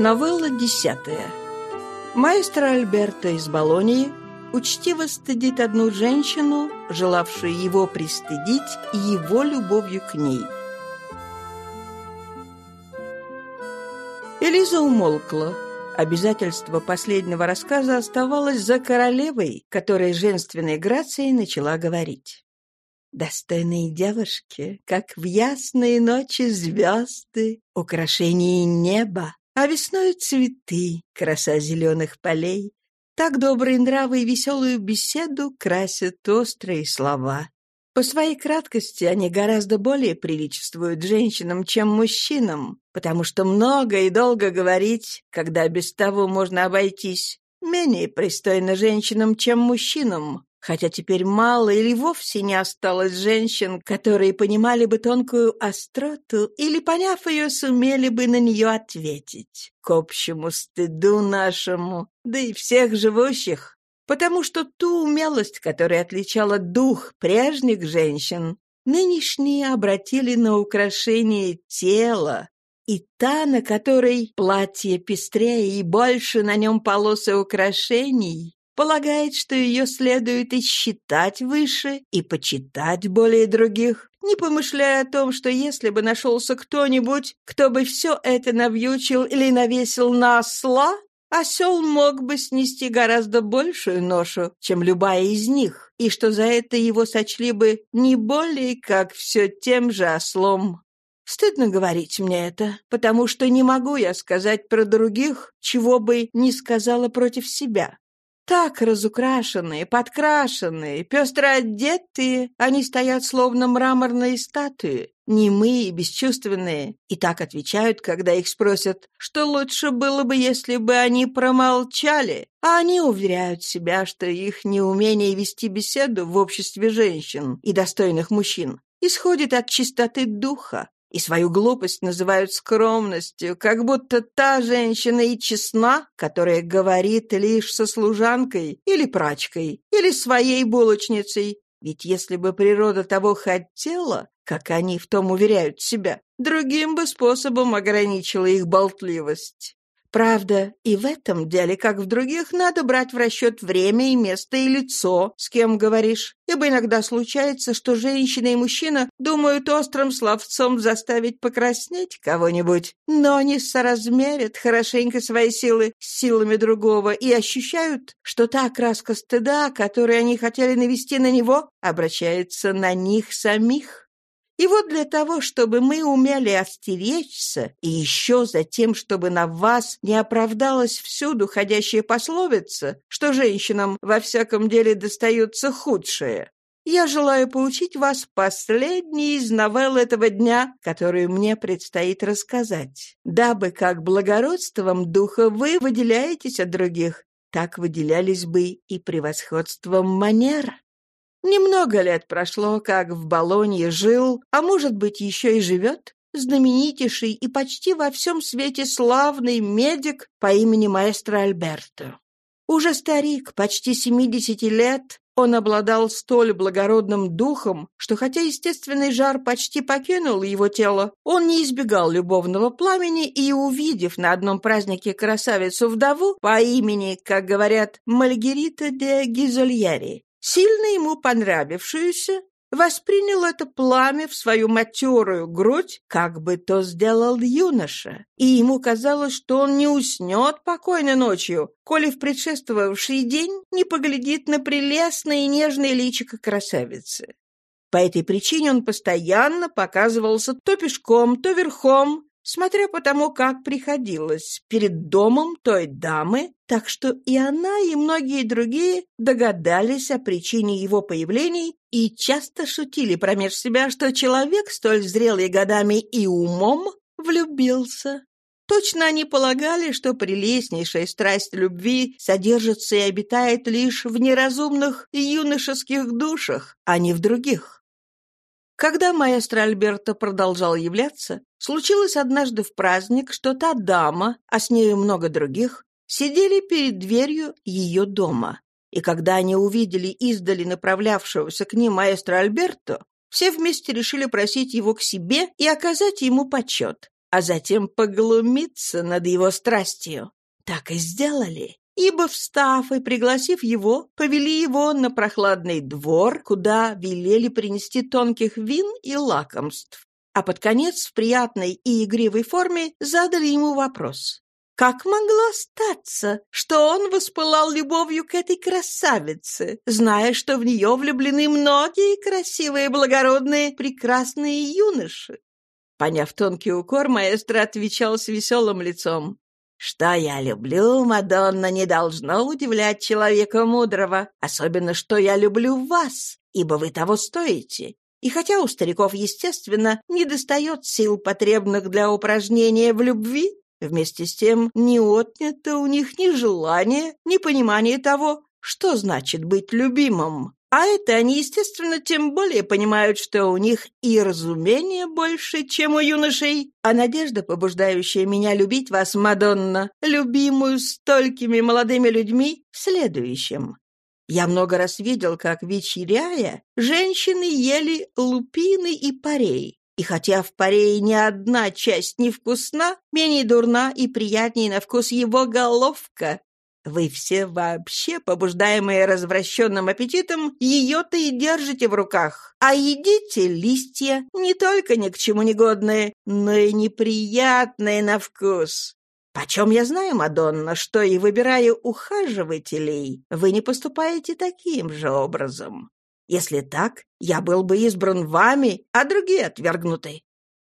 Новелла десятая. Маэстро Альберто из Болонии учтиво стыдит одну женщину, желавшую его пристыдить его любовью к ней. Элиза умолкла. Обязательство последнего рассказа оставалось за королевой, которая женственной грацией начала говорить. Достойные девушки, как в ясные ночи звезды, украшение неба, а весной цветы, краса зеленых полей. Так добрые нравы и веселую беседу красят острые слова. По своей краткости они гораздо более приличествуют женщинам, чем мужчинам, потому что много и долго говорить, когда без того можно обойтись, менее пристойно женщинам, чем мужчинам, Хотя теперь мало или вовсе не осталось женщин, которые понимали бы тонкую остроту или, поняв ее, сумели бы на нее ответить. К общему стыду нашему, да и всех живущих. Потому что ту умелость, которая отличала дух прежних женщин, нынешние обратили на украшение тела, и та, на которой платье пестрее и больше на нем полосы украшений, полагает, что ее следует и считать выше, и почитать более других, не помышляя о том, что если бы нашелся кто-нибудь, кто бы все это навьючил или навесил на осла, осел мог бы снести гораздо большую ношу, чем любая из них, и что за это его сочли бы не более, как все тем же ослом. Стыдно говорить мне это, потому что не могу я сказать про других, чего бы не сказала против себя. Так разукрашенные, подкрашенные, пестро одетые, они стоят словно мраморные статуи, немые, бесчувственные, и так отвечают, когда их спросят, что лучше было бы, если бы они промолчали, а они уверяют себя, что их неумение вести беседу в обществе женщин и достойных мужчин исходит от чистоты духа, и свою глупость называют скромностью, как будто та женщина и честна, которая говорит лишь со служанкой или прачкой, или своей булочницей. Ведь если бы природа того хотела, как они в том уверяют себя, другим бы способом ограничила их болтливость. Правда, и в этом деле, как в других, надо брать в расчет время и место и лицо, с кем говоришь, ибо иногда случается, что женщина и мужчина думают острым словцом заставить покраснеть кого-нибудь, но не соразмерят хорошенько свои силы с силами другого и ощущают, что та краска стыда, которую они хотели навести на него, обращается на них самих. И вот для того, чтобы мы умели остеречься, и еще за тем, чтобы на вас не оправдалась всюду ходящая пословица, что женщинам во всяком деле достается худшее, я желаю поучить вас последней из новелл этого дня, которую мне предстоит рассказать, дабы как благородством духа вы выделяетесь от других, так выделялись бы и превосходством манер. Немного лет прошло, как в Болонье жил, а может быть, еще и живет, знаменитейший и почти во всем свете славный медик по имени маэстро Альберто. Уже старик, почти 70 лет, он обладал столь благородным духом, что хотя естественный жар почти покинул его тело, он не избегал любовного пламени и, увидев на одном празднике красавицу-вдову по имени, как говорят, Мальгерита де Гизольяри, сильно ему понравившуюся, воспринял это пламя в свою матерую грудь, как бы то сделал юноша, и ему казалось, что он не уснет покойно ночью, коли в предшествовавший день не поглядит на прелестное и нежное личико красавицы. По этой причине он постоянно показывался то пешком, то верхом, смотря по тому, как приходилось, перед домом той дамы, так что и она, и многие другие догадались о причине его появлений и часто шутили промеж себя, что человек, столь зрелый годами и умом, влюбился. Точно они полагали, что прелестнейшая страсть любви содержится и обитает лишь в неразумных юношеских душах, а не в других. Когда маэстро Альберто продолжал являться, случилось однажды в праздник, что та дама, а с нею много других, сидели перед дверью ее дома. И когда они увидели издали направлявшегося к ним маэстро Альберто, все вместе решили просить его к себе и оказать ему почет. а затем поглумиться над его страстью. Так и сделали ибо, встав и пригласив его, повели его на прохладный двор, куда велели принести тонких вин и лакомств. А под конец в приятной и игривой форме задали ему вопрос. Как могло статься, что он воспылал любовью к этой красавице, зная, что в нее влюблены многие красивые, благородные, прекрасные юноши? Поняв тонкий укор, маэстро отвечал с веселым лицом. Что я люблю, Мадонна, не должно удивлять человека мудрого, особенно что я люблю вас, ибо вы того стоите. И хотя у стариков, естественно, не достает сил, потребных для упражнения в любви, вместе с тем не отнято у них ни желание, ни понимание того, что значит быть любимым. А это они, естественно, тем более понимают, что у них и разумение больше, чем у юношей, а надежда, побуждающая меня любить вас, Мадонна, любимую столькими молодыми людьми, в следующем. Я много раз видел, как, вечеряя, женщины ели лупины и парей. И хотя в парее ни одна часть не вкусна, менее дурна и приятнее на вкус его головка, вы все вообще, побуждаемые развращенным аппетитом, ее-то и держите в руках. А едите листья, не только ни к чему негодные, но и неприятные на вкус. Почем я знаю, Мадонна, что и выбирая ухаживателей, вы не поступаете таким же образом. Если так, я был бы избран вами, а другие отвергнуты.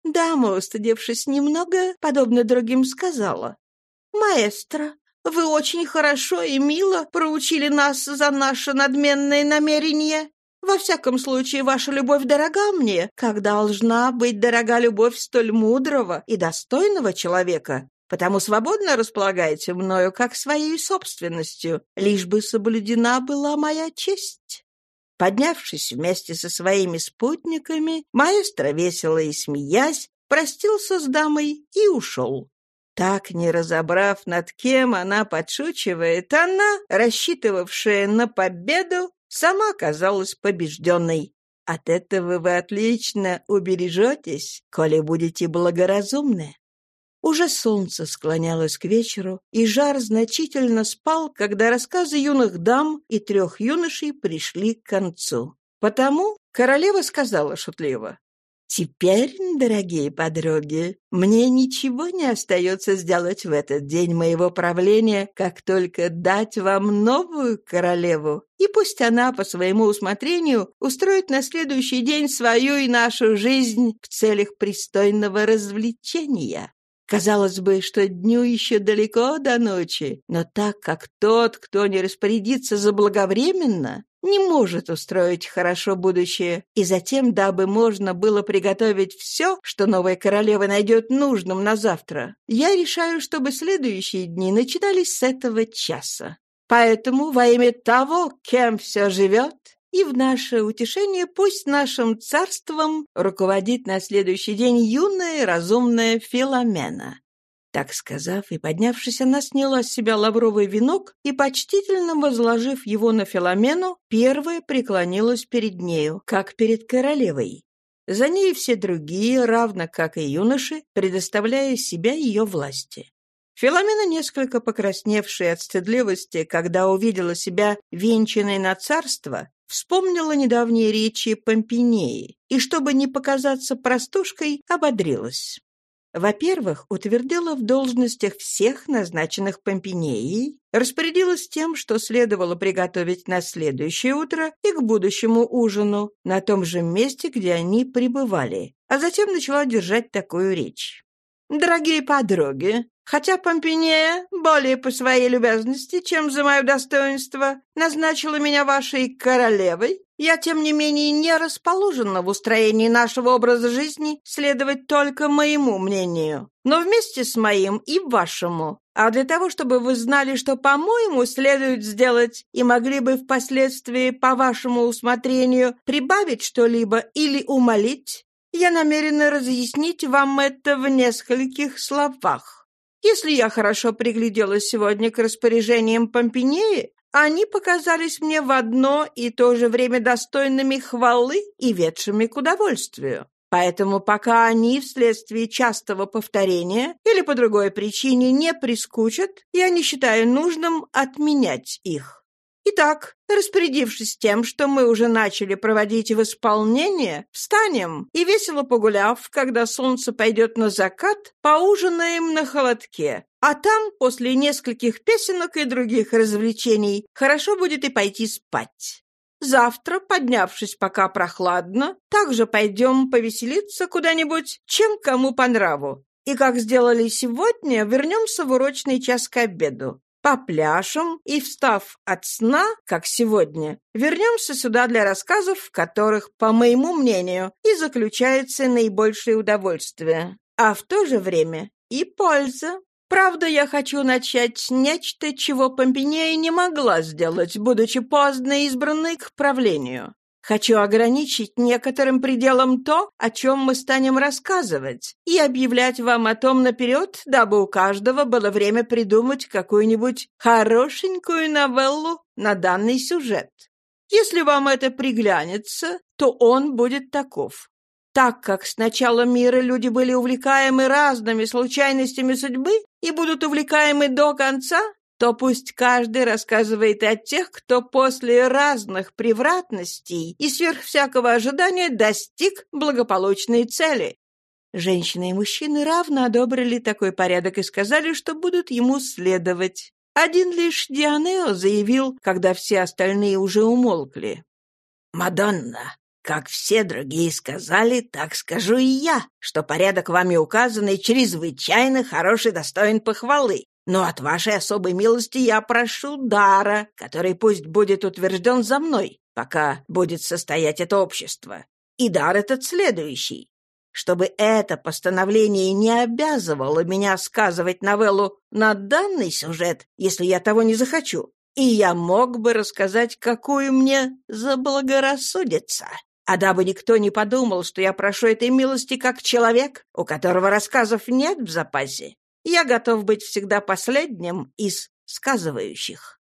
Дама, устыдевшись немного, подобно другим, сказала. «Маэстро, вы очень хорошо и мило проучили нас за наше надменное намерение. Во всяком случае, ваша любовь дорога мне, как должна быть дорога любовь столь мудрого и достойного человека, потому свободно располагаете мною как своей собственностью, лишь бы соблюдена была моя честь». Поднявшись вместе со своими спутниками, маэстро, весело и смеясь, простился с дамой и ушел. Так, не разобрав, над кем она подшучивает, она, рассчитывавшая на победу, сама казалась побежденной. От этого вы отлично убережетесь, коли будете благоразумны. Уже солнце склонялось к вечеру, и жар значительно спал, когда рассказы юных дам и трех юношей пришли к концу. Потому королева сказала шутливо, Теперь, дорогие подруги, мне ничего не остается сделать в этот день моего правления, как только дать вам новую королеву, и пусть она по своему усмотрению устроит на следующий день свою и нашу жизнь в целях пристойного развлечения. Казалось бы, что дню еще далеко до ночи, но так как тот, кто не распорядится заблаговременно, не может устроить хорошо будущее, и затем, дабы можно было приготовить все, что новая королева найдет нужным на завтра, я решаю, чтобы следующие дни начинались с этого часа. Поэтому во имя того, кем все живет, и в наше утешение пусть нашим царством руководит на следующий день юная разумная Филомена. Так сказав и поднявшись, она сняла с себя лавровый венок и, почтительно возложив его на Филомену, первая преклонилась перед нею, как перед королевой. За ней все другие, равно как и юноши, предоставляя себя ее власти. Филомена, несколько покрасневшая от стыдливости, когда увидела себя венчанной на царство, вспомнила недавние речи Помпинеи и, чтобы не показаться простушкой, ободрилась. Во-первых, утвердила в должностях всех назначенных Помпинеей, распорядилась тем, что следовало приготовить на следующее утро и к будущему ужину, на том же месте, где они пребывали, а затем начала держать такую речь. «Дорогие подруги, хотя Помпинея, более по своей любезности, чем за мое достоинство, назначила меня вашей королевой, я, тем не менее, не расположена в устроении нашего образа жизни следовать только моему мнению, но вместе с моим и вашему. А для того, чтобы вы знали, что, по-моему, следует сделать, и могли бы впоследствии, по вашему усмотрению, прибавить что-либо или умолить, я намерена разъяснить вам это в нескольких словах. Если я хорошо пригляделась сегодня к распоряжениям Помпинеи, они показались мне в одно и то же время достойными хвалы и ведшими к удовольствию. Поэтому пока они вследствие частого повторения или по другой причине не прискучат, я не считаю нужным отменять их. Итак, распорядившись тем, что мы уже начали проводить в исполнение, встанем и, весело погуляв, когда солнце пойдет на закат, поужинаем на холодке. А там, после нескольких песенок и других развлечений, хорошо будет и пойти спать. Завтра, поднявшись пока прохладно, также пойдем повеселиться куда-нибудь, чем кому по нраву. И, как сделали сегодня, вернемся в урочный час к обеду попляшем и, встав от сна, как сегодня, вернемся сюда для рассказов, в которых, по моему мнению, и заключается наибольшее удовольствие, а в то же время и польза. Правда, я хочу начать нечто, чего Помпинея не могла сделать, будучи поздно избранной к правлению. Хочу ограничить некоторым пределом то, о чем мы станем рассказывать, и объявлять вам о том наперед, дабы у каждого было время придумать какую-нибудь хорошенькую новеллу на данный сюжет. Если вам это приглянется, то он будет таков. Так как с начала мира люди были увлекаемы разными случайностями судьбы и будут увлекаемы до конца, то пусть каждый рассказывает о тех, кто после разных превратностей и сверх всякого ожидания достиг благополучной цели. Женщины и мужчины равно одобрили такой порядок и сказали, что будут ему следовать. Один лишь Дионео заявил, когда все остальные уже умолкли. «Мадонна, как все другие сказали, так скажу и я, что порядок вами указанный чрезвычайно хороший достоин похвалы. Но от вашей особой милости я прошу дара, который пусть будет утвержден за мной, пока будет состоять это общество. И дар этот следующий. Чтобы это постановление не обязывало меня сказывать новеллу на данный сюжет, если я того не захочу, и я мог бы рассказать, какую мне заблагорассудится. А дабы никто не подумал, что я прошу этой милости как человек, у которого рассказов нет в запасе, я готов быть всегда последним из сказывающих.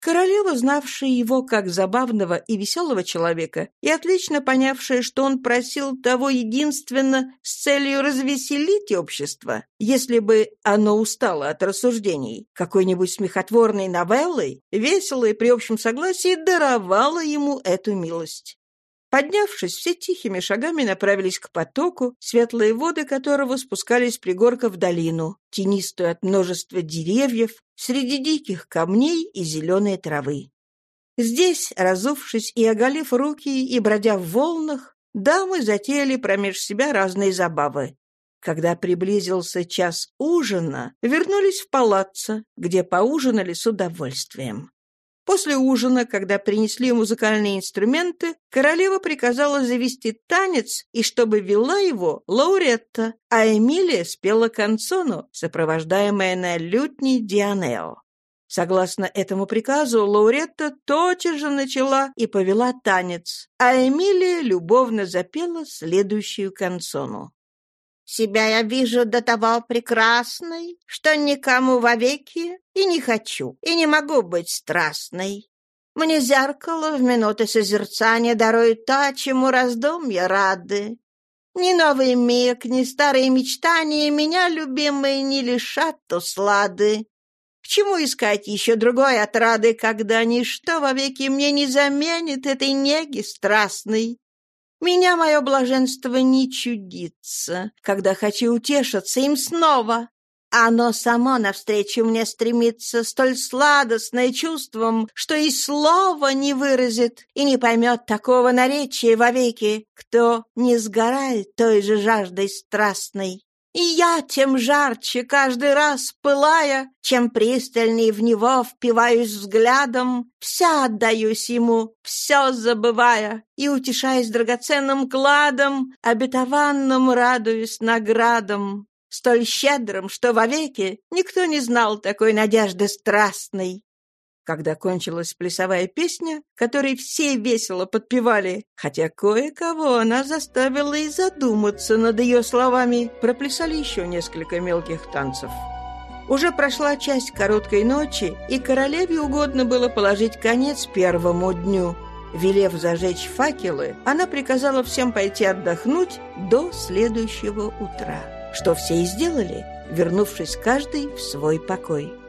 Королева, знавшая его как забавного и веселого человека, и отлично понявшая, что он просил того единственно с целью развеселить общество, если бы оно устало от рассуждений, какой-нибудь смехотворной новеллой, весело и при общем согласии даровала ему эту милость. Поднявшись, все тихими шагами направились к потоку, светлые воды которого спускались пригорка в долину, тенистую от множества деревьев, среди диких камней и зеленой травы. Здесь, разувшись и оголив руки и бродя в волнах, дамы затеяли промеж себя разные забавы. Когда приблизился час ужина, вернулись в палаццо, где поужинали с удовольствием. После ужина, когда принесли музыкальные инструменты, королева приказала завести танец, и чтобы вела его Лауретта, а Эмилия спела канцону, сопровождаемая на лютне Дианео. Согласно этому приказу, Лауретта тотчас же начала и повела танец, а Эмилия любовно запела следующую канцону. Себя я вижу до того прекрасной, что никому вовеки и не хочу, и не могу быть страстной. Мне зеркало в минуты созерцания дарует то, чему раздумья рады. Ни новый миг, ни старые мечтания меня, любимые, не лишат услады. К чему искать еще другой отрады, когда ничто вовеки мне не заменит этой неги страстной? Меня мое блаженство не чудится, когда хочу утешиться им снова. Оно само навстречу мне стремится, столь сладостное чувством, что и слова не выразит и не поймет такого наречия вовеки, кто не сгорает той же жаждой страстной. И я тем жарче каждый раз пылая, чем пристальней в него впиваюсь взглядом, вся отдаюсь ему, все забывая, и, утешаясь драгоценным кладом, обетованным радуюсь наградам, столь щедрым, что вовеки никто не знал такой надежды страстной. Когда кончилась плясовая песня, которой все весело подпевали, хотя кое-кого она заставила и задуматься над ее словами, проплясали еще несколько мелких танцев. Уже прошла часть короткой ночи, и королеве угодно было положить конец первому дню. Велев зажечь факелы, она приказала всем пойти отдохнуть до следующего утра, что все и сделали, вернувшись каждый в свой покой.